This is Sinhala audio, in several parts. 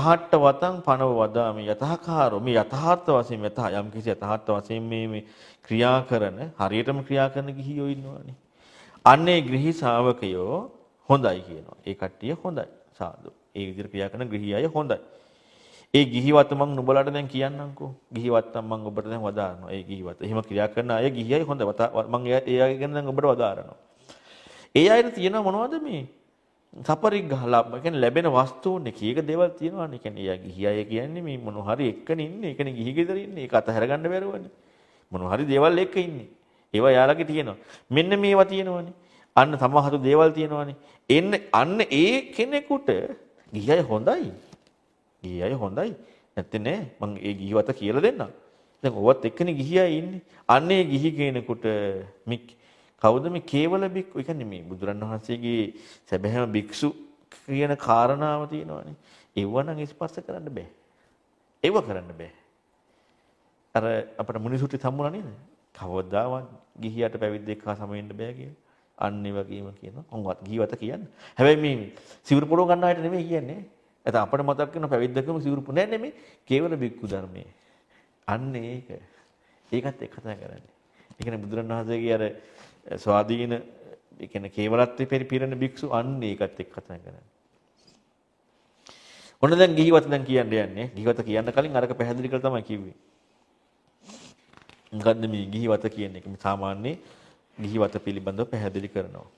ගහට්ට වතං පනව වදාමි යතහකාරෝ මේ යථාර්ථ වශයෙන් යතහ යම් කිසි යථාර්ථ වශයෙන් මේ මේ ක්‍රියා කරන හරියටම ක්‍රියා කරන ගිහියෝ ඉන්නවනේ. අන්නේ ගෘහි ශාවකයෝ හොඳයි කියනවා. ඒ කට්ටිය හොඳයි. සාදු. ඒ විදිහට ක්‍රියා කරන ගෘහි අය හොඳයි. ඒ ගිහිවත මං නුඹලට දැන් කියන්නම්කෝ. ගිහිවත් මං ඔබට දැන් වදාරනවා. ඒ ගිහිවත. එහෙම ක්‍රියා කරන අය ගිහියයි හොඳ. මං ඒ අය ගැන දැන් ඔබට වදාරනවා. ඒ අයට තියෙන මොනවද මේ? සපරික් ගහලා කියන්නේ ලැබෙන වස්තුන් එක එක දේවල් තියෙනවානේ. කියන්නේ එයා ගිහි අය කියන්නේ මේ මොන හරි එක්කනේ ඉන්නේ. ඒකනේ ගිහි ගෙදර ඉන්නේ. ඒක අතහැර ගන්න බැරුවනේ. මොන හරි දේවල් එක්ක ඉන්නේ. ඒවා යාළගේ තියෙනවා. මෙන්න මේවා තියෙනවානේ. අන්න සමහරු දේවල් තියෙනවානේ. එන්න අන්න ඒ කෙනෙකුට ගිහි අය හොඳයි. ගිහි අය හොඳයි. නැත්තේ නෑ. මං ඒ ගිහිවත කියලා දෙන්නම්. දැන් ඔවත් එක්කනේ ගිහි අය ඉන්නේ. අන්න ඒ ගිහි කෙනෙකුට මික් කවුද මේ කේවල බික්කු? ඒ කියන්නේ මේ බුදුරණවහන්සේගේ සැබෑම භික්ෂු කියන කාරණාව තියෙනවානේ. ඒව නම් ස්පර්ශ කරන්න බෑ. ඒව කරන්න බෑ. අර අපිට මුනිසුටි සම්මුණා නේද? කවදාවත් ගිහියට පැවිද්දෙක් හා සම වෙන්න බෑ කියලා. අන්න ඒ වගේම කියනවා. මොන්වත් ගිහිවත කියන්නේ. හැබැයි මේ සිවුරු පොරව ගන්න අයට නෙමෙයි කියන්නේ. එතන අපිට මතක් වෙන පැවිද්දකම සිවුරු නෑ නෙමෙයි. කේවල බික්කු ධර්මයේ. අන්න ඒක. ඒකත් එක්ක කතා කරන්නේ. ඒ කියන්නේ බුදුරණවහන්සේගේ අර ස්වාධීන ඒ කියන්නේ කේවලත්වයේ පෙරපිරෙන භික්ෂු අන්න ඒකත් එක්ක කතා කරන්නේ. ඔන්න දැන් ගිහිවත දැන් කියන්න යන්නේ. ගිහිවත කියන්න කලින් අරක පැහැදිලි කරලා තමයි කිව්වේ. මොකද්ද මේ ගිහිවත කියන එක? මේ සාමාන්‍ය ගිහිවත පිළිබඳව පැහැදිලි කරනවා.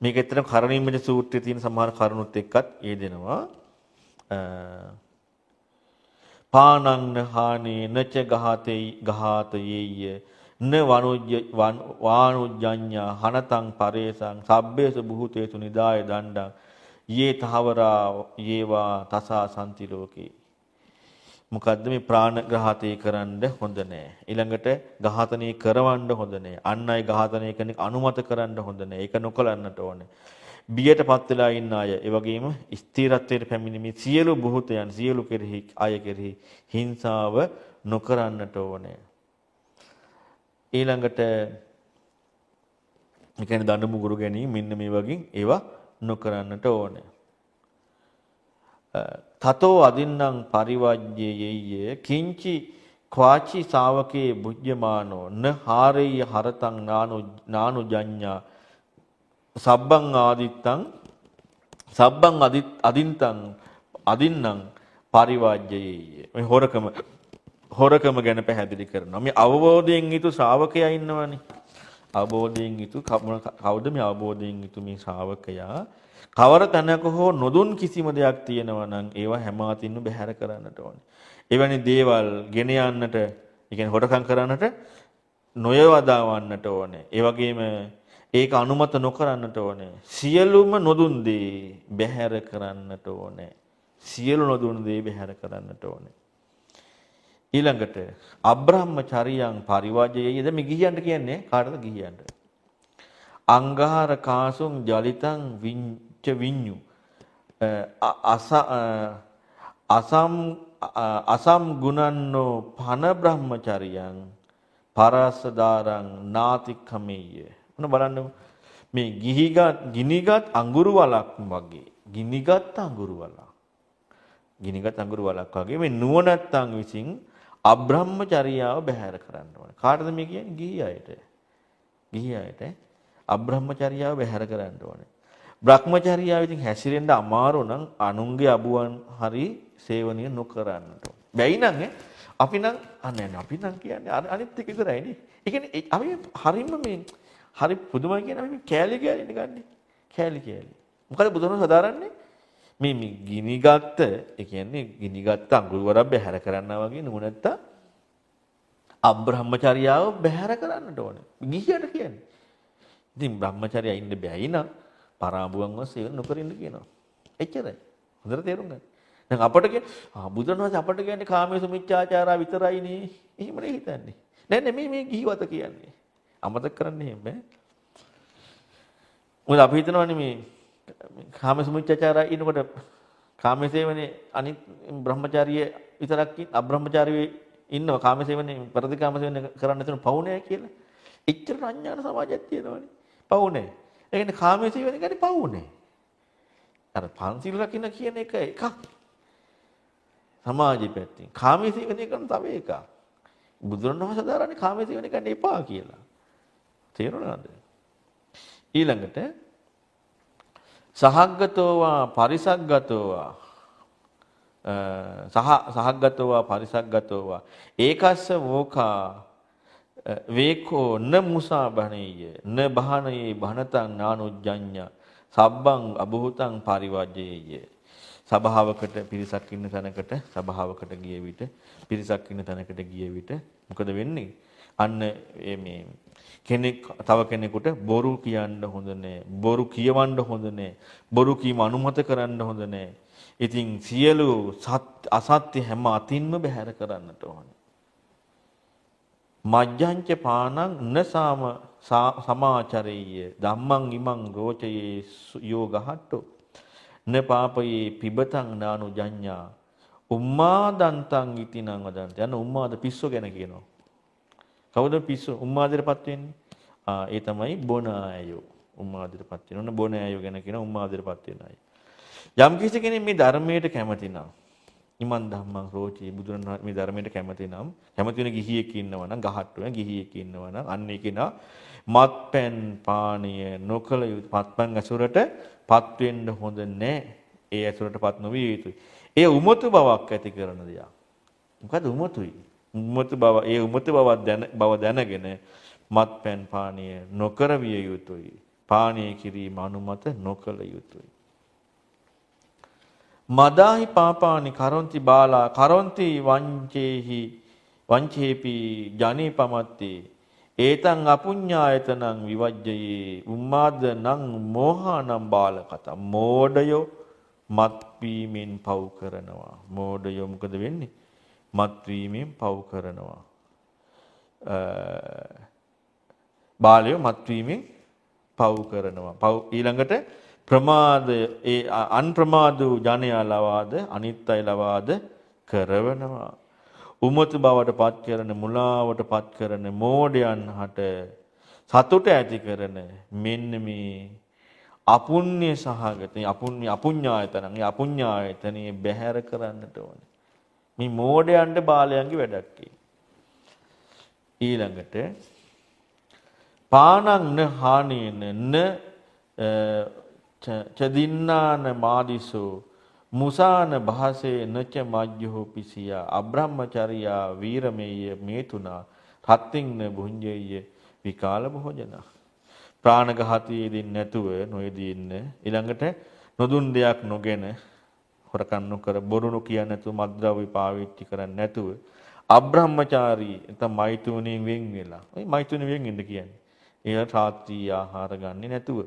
මේක ඇත්තටම කරණීයමජ සූත්‍රයේ තියෙන සමහර කරුණුත් එක්කත් යෙදෙනවා. පානං හානේ නච ගහතේ ගහතයේය න වනුජ්‍ය වානුජ්ජඤ්ඤා හනතං පරේසං සබ්බේසු බුහුතේසු නිදාය දණ්ඩං යේ තහවරා යේවා තසා සම්ති ලෝකේ. මොකද්ද මේ ප්‍රාණඝාතය කරන්න හොඳ නෑ. ඊළඟට ඝාතනය කරවන්න හොඳ නෑ. අන් අය ඝාතනය කරන අනුමත කරන්න හොඳ නෑ. ඒක නොකලන්නට ඕනේ. බියටපත් වෙලා ඉන්න අය ඒ වගේම ස්ථිරත්වයට පැමිණීමේ සියලු බුහුතයන් සියලු කෙරෙහි අය කෙරෙහි හිංසාව නොකරන්නට ඕනේ. ඊළඟට ඒ කියන්නේ දඬු මුගුරු ගැනීම මෙන්න මේ වගේ ඒවා නොකරන්නට ඕනේ. තතෝ අදින්නම් පරිවජ්ජේයය කිංචි ක්වාචි ශාවකේ බුද්ධමානෝ න හාරෙය්‍ය හරතං නානු නානු ජඤ්ඤා සබ්බං ආදිත්තං සබ්බං අදින්තං අදින්නම් පරිවජ්ජේයය මේ හොරකම හොරකම ගැන පැහැදිලි කරනවා. මේ අවබෝධයෙන් යුතු ශ්‍රාවකයා ඉන්නවනේ. අවබෝධයෙන් යුතු කවුද මේ අවබෝධයෙන් යුතු මේ ශ්‍රාවකයා? කවර තැනක හෝ නොදුන් කිසිම දෙයක් තියෙනවා නම් ඒවා හැම අතින්ම බැහැර කරන්නට ඕනේ. එවැනි දේවල් ගෙන යන්නට, ඒ කියන්නේ හොරකම් කරන්නට නොයවදාවන්නට ඕනේ. ඒ වගේම ඒක අනුමත නොකරන්නට ඕනේ. සියලුම නොදුන් දේ බැහැර කරන්නට ඕනේ. සියලු නොදුන් දේ බැහැර කරන්නට ඕනේ. ඊළඟට අබ්‍රහ්මචරියං පරිවාජයේද මේ ගිහියන්ට කියන්නේ කාටද ගිහියන්ට? අංගාර කාසුම් ජලිතං විඤ්ච විඤ්ඤු. අස අසම් අසම් ගුණන්නෝ පන බ්‍රහ්මචරියං පරසදාරං නාතිකමෙය්‍ය මොන බලන්න මේ ගිහිගත් ගිනිගත් අඟුරු වලක් වගේ. ගිනිගත් අඟුරු වලක් ගිනිගත් අඟුරු වලක් වගේ. මේ නුවණැත්තන් විසින් අබ්‍රහ්මචර්යාව බැහැර කරන්න ඕනේ. කාටද මේ කියන්නේ? ගිහි අයට. ගිහි අයට අබ්‍රහ්මචර්යාව බැහැර කරන්න ඕනේ. බ්‍රහ්මචර්යාව ඉතින් හැසිරෙන්න අමාරු නම් අනුන්ගේ අබුවන් හරි සේවනීය නොකරන්නට ඕනේ. බැයි නම් අපි නම් අනේ අපි නම් කියන්නේ අනිත් එක ඉතරයි නේ. ඒ කියන්නේ අපි හරිම මේ හරි පුදුමයි කියන අපි කෑලි කෑලි ගන්නේ. කෑලි කෑලි. මොකද බුදුරජාණන් සදාරන්නේ මේ මේ ගිනිගත්ත ඒ කියන්නේ ගිනිගත්ත අඟුරු වරක් බැහැර කරන්නා වගේ නුනත්ත අබ්‍රහ්මචර්යාව බැහැර කරන්නට ඕනේ. ගිහියට කියන්නේ. ඉතින් බ්‍රහ්මචර්යය ඉන්න බැයි නම් පරාඹුවන් වශයෙන් නොකර ඉන්න කියනවා. එච්චරයි. හොඳට තේරුම් ගන්න. දැන් අපට කිය ආ බුදුරණවහන්සේ අපට කියන්නේ කාමයේ මිච්ඡාචාරා විතරයිනේ. එහෙමනේ හිතන්නේ. නෑ නෑ මේ මේ ගිහිවත කියන්නේ. අමතක කරන්න එහෙම බෑ. මොකද අපි හිතනවානේ මේ කාම සුමිච්චාචාරය ඉන්නකොට කාමසේවනේ අනිත් බ්‍රහ්මචාරිය විතරක් අබ්‍රහ්මචාරියේ ඉන්නවා කාමසේවනේ ප්‍රතිකාමසේවනේ කරන්න නැතුන පවුනේ කියලා. එච්චර අඥාන සමාජයක් තියෙනවනේ. පවුනේ. ඒ කියන්නේ කාමසේවනේ කියන්නේ පවුනේ. අර පන්සිල් රකින්න කියන එක එකක්. සමාජෙ පැත්තෙන්. කාමයේ සේවනය කරන තව එකක්. බුදුරණවහන්සේ දාරන්නේ කාමයේ සේවනය කරන්න එපා කියලා. තේරුණාද? ඊළඟට සහග්ගතෝවා පරිසග්ගතෝවා. සහ සහග්ගතෝවා පරිසග්ගතෝවා. ඒකස්ස වෝකා වේකෝ න මුසා බණේය. න බහනේ බහනතං නානුජ්ජඤ්ඤ. සබ්බං අභූතං පරිවජ්ජේය. සභාවකට පිරිසක් ඉන්න තැනකට සභාවකට ගිය විට පිරිසක් ඉන්න තැනකට ගිය විට මොකද වෙන්නේ? අන්න මේ කෙනෙක් තව කෙනෙකුට බොරු කියන්න හොඳ නෑ. බොරු කියවන්න හොඳ නෑ. බොරු කීම අනුමත කරන්න හොඳ නෑ. ඉතින් සියලු අසත්‍ය හැම අතින්ම බැහැර කරන්නට ඕනේ. මජ්ජංච පානං නසාම සමාචරෙය්‍ය. ධම්මං ඉමං රෝචයේ යෝගහට්ටෝ. න පාපයේ පිබතං නානු ජඤ්ඤා උම්මාදන්තං ඉතිනං වදන්ත. යන උම්මාද පිස්සෝ ගැන කියනවා. කවුද පිස්සෝ උම්මාදයටපත් වෙන්නේ ආ ඒ තමයි බොන අයෝ උම්මාදයටපත් වෙන ඔන්න බොන අයෝ ගැන කියන උම්මාදයටපත් වෙන අය යම් කිසි කෙනෙක් මේ ධර්මයට කැමති නම් ඉමන් ධම්මං රෝචි බුදුරන් මේ ධර්මයට කැමති නම් කැමති වෙන ගිහියෙක් ඉන්නවා නම් ගහට්ටු වෙන ගිහියෙක් ඉන්නවා නම් අන්න ඒ කෙනා මත්පැන් පානීය නොකල යුතු මත්පැන් ඇසුරටපත් වෙන්න හොඳ නැහැ. ඒ ඇසුරටපත් නොවිය යුතුයි. ඒ උමතු බවක් ඇති කරන දෙයක්. මොකද උමතුයි. උමතු බව ඒ උමතු බව දැන බව දැනගෙන මත්පැන් පානීය නොකර විය යුතුයි. පානීය කිරීම අනුමත නොකළ යුතුයි. මදාහි පාපානි කරොන්ති බාලා කරොන්ති වංචේහි වංචේපි ජනේ පමත්තේ ඒතං අපුඤ්ඤායතනං විවජ්ජයේ උම්මාද නං මෝහානම් බාලකත මෝඩයෝ මත් වීමෙන් පව් කරනවා මෝඩයෝ මොකද වෙන්නේ මත් වීමෙන් පව් කරනවා බාලයෝ මත් වීමෙන් පව් කරනවා පව් ඊළඟට ප්‍රමාදය ඒ අන්ප්‍රමාද වූ ජනයා ලවාද අනිත් අය ලවාද කරවනවා. උමතු බවට පත් කරන මුලාවට පත් කරන මෝඩයන් හට සතුට ඇති කරන මෙන්න මේ අපුණ්‍ය සහගත අපුණ්‍ය අපුඤ්ඤායතන මේ අපුඤ්ඤායතනේ බැහැර කරන්නට ඕනේ. මේ මෝඩයන්ට බාලයන්ගේ වැඩක් ඊළඟට පානං න හානේන න චදින්නාන මාදිසෝ මුසාන භාසේ නච මජ්ජෝ පිසියා අබ්‍රහ්මචර්යා වීරමේය මේතුනා රත්තින්න භුඤ්ජේය විකාල භෝජන. ප්‍රාණඝාතයේ දෙන්නේ නැතුව නොයදී ඉන්න ඊළඟට නොදුන් දෙයක් නොගෙන හොරකම් නොකර බොරු නොකිය නැතුව මද්ද්‍රව්‍ය පාවිච්චි කරන්නේ නැතුව අබ්‍රහ්මචාරී නැත්නම් මෛතුණියෙන් වෙන් වෙලා. ওই මෛතුණියෙන් වෙන් ඉන්න කියන්නේ. ඒ රාත්‍රී ආහාර ගන්නේ නැතුව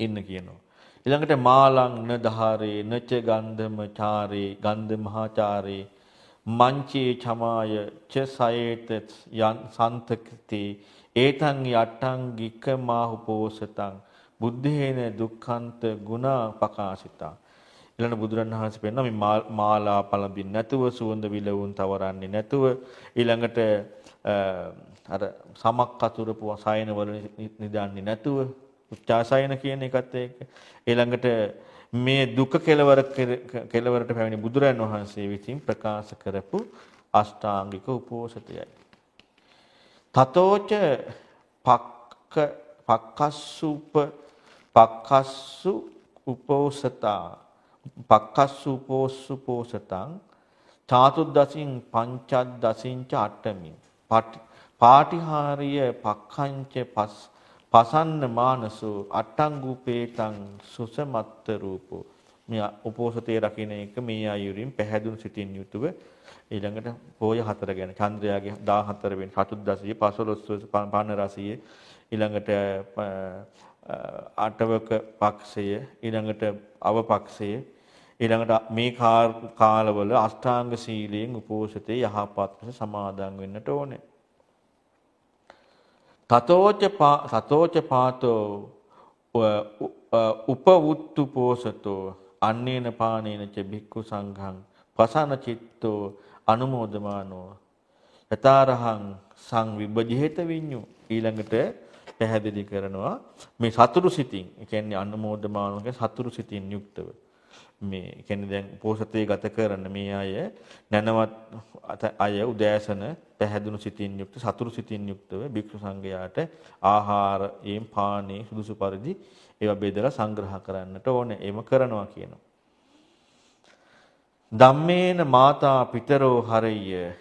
ඉන්න කියනවා. ඊළඟට මාලං න ධාරේ නච ගන්ධම චාරේ ගන්ධ මහාචාරේ මංචේ චමාය ච සයේත යන් සන්තකති ඒතං යට්ටංගික මාහු පෝසතං බුද්ධේන දුක්ඛන්ත ගුණා පකාශිතා ඊළඟ බුදුරණවහන්සේ පෙන්නන මේ මාලා පළඹින් නැතුව සුවඳ විලවුන් තවරන්නේ නැතුව ඊළඟට අර සමක් අතුරපු සයන වල නිදන්නේ නැතුව උච්චාසයන කියන එකත් එක්ක ඊළඟට මේ දුක කෙලවර කෙලවරට පැමිණි බුදුරන් වහන්සේ විසින් ප්‍රකාශ කරපු අෂ්ටාංගික උපෝසතයයි. තතෝච පක්ක පක්කස්සුප පක්කස්සු උපෝසතා පක්කස්සු උපෝසුපෝසතං චාතුද්දසින් පංචද්දසින්ච අට්ඨමින්. පාටිහාරිය පක්ඛංච පස් පසන්න මානසෝ අට්ටංගුපේතං සුසමත්ත රූපෝ මේ උපෝසතේ රකින්න එක මේ ආයුරින් පැහැදුණු සිටින් යුතුව ඊළඟට පෝය හතර ගැන චන්ද්‍රයාගේ 14 වෙනි චතුද්දසිය 15 පාන රසිය ඊළඟට අටවක පක්ෂය ඊළඟට අවපක්ෂය ඊළඟට මේ කාලවල අෂ්ටාංග සීලයෙන් උපෝසතේ යහපත් සමාදන් වෙන්නට ඕනේ. තතෝච සතෝච පාතෝ උපවුත්තු පෝසතෝ අන්නේන පානේන ච භික්ඛු සංඝං පසන චිත්තෝ අනුමෝදමානෝ යතරහං සංවිබ්බජිහෙත විඤ්ඤු. ඊළඟට පැහැදිලි කරනවා මේ සතුරු සිතින් ඒ කියන්නේ අනුමෝදමාන සතුරු සිතින් යුක්තව. මේ කියන්නේ දැන් පෝසතේ ගත කරන මේ අය නැනවත් අය උදෑසන පැහැදුණු සිතින් යුක්ත සතුරු සිතින් යුක්තව භික්ෂු සංඝයාට ආහාරයෙන් පානේ සුදුසු පරිදි ඒවා බෙදලා සංග්‍රහ කරන්නට ඕනේ. ඒම කරනවා කියනවා. ධම්මේන මාතා පිතරෝ හරිය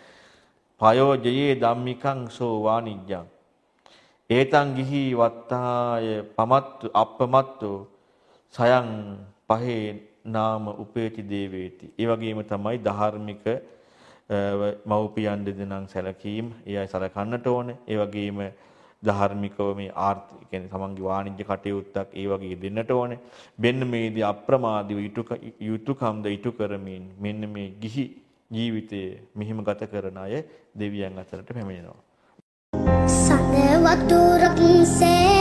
පයෝජයේ ධම්මිකං සෝ වානිජ්ජං ඒතං ගිහි වත්තාය පමත්තු අප්පමත්තු සයන් පහේ නාම උපේති දේවේති. ඒ වගේම තමයි ධාර්මික මව්පියන් දෙදෙනාන් සැලකීම, ඒ අය සලකන්නට ඕනේ. ඒ වගේම ධාර්මිකව මේ ආර්ථික කියන්නේ තමන්ගේ වාණිජ්‍ය කටයුත්තක් ඒ වගේ දෙන්නට ඕනේ. මෙන්න මේදී අප්‍රමාදීව යුතුයකම්ද ඉටු කරමින් මෙන්න මේ ගිහි ජීවිතයේ මෙහිම ගත කරන අය දෙවියන් අතරට පැමිණෙනවා. සඳ වතුරක් සෑමත්